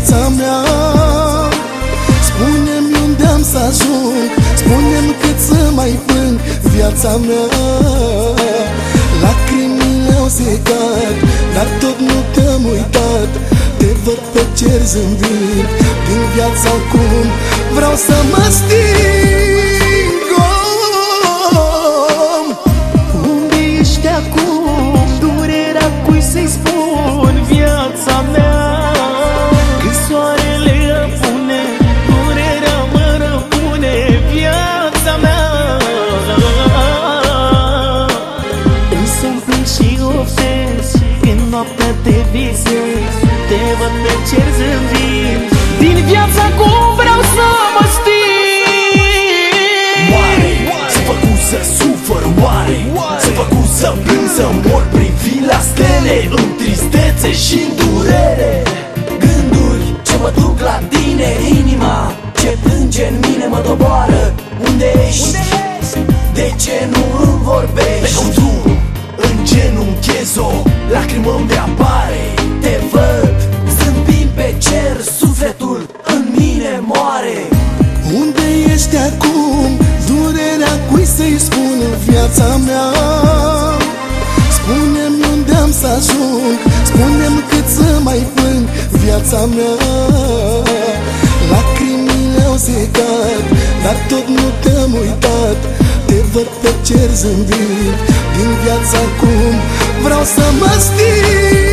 viața mea. Spune-mi unde am să ajung Spune-mi cât să mai plâng viața mea. Lacrimile au secat Dar tot nu te-am uitat. Te văd pe cer zâmbind Din viața acum vreau să mă stii te visez Te văd pe cer zâmbind. Din viața cum vreau să mă sting. Oare s-a făcut să sufăr? Oare S-a făcut să plâng, să mor privind la stele În tristețe și în durere. Gânduri ce mă duc la tine Inima ce plânge în mine mă doboară. Unde ești? De ce nu îmi vorbești? Pe cum tu în genunchezi o lacrimă îmi apare Te văd zâmbind pe cer Sufletul în mine moare Unde ești acum? Durerea cui să-i spun în viața mea? Spune-mi unde am să ajung Spune-mi cât să mai plâng viața mea Lacrimile au secat Dar tot nu te-am uitat Te văd pe cer zâmbind. Din viața acum Vreau să mă sting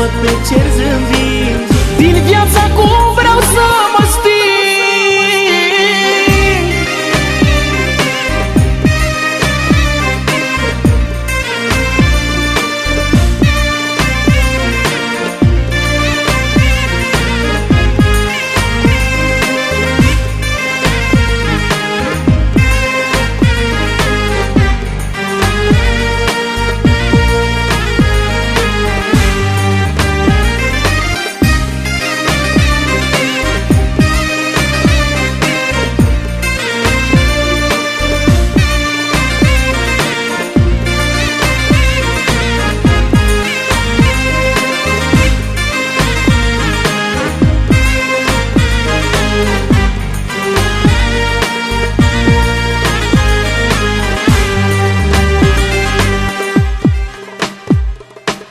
Te văd pe cer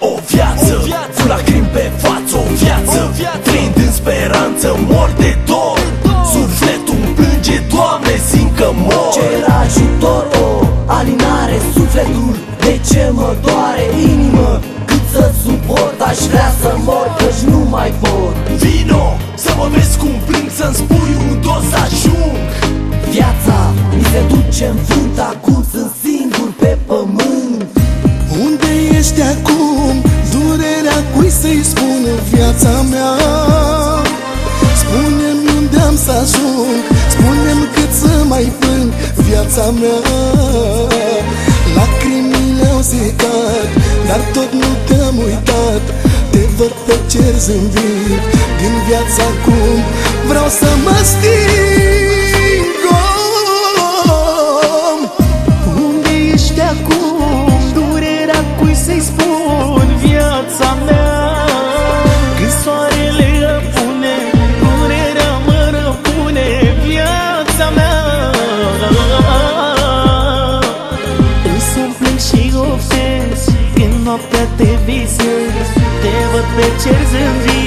O viață, cu lacrimi pe față O viață, trăind în speranță Mor de dor, sufletul îmi plânge Doamne, simt că mor. Cer ajutor, o alinare Sufletul, de ce mă doare inimă? Cât să suport, aș vrea să mor ajung. Spune-mi cât să mai plâng viața mea. Lacrimile au secat Dar tot nu te-am uitat. Te văd pe cer zâmbind Din viața acum. Vreau să mă sting to you.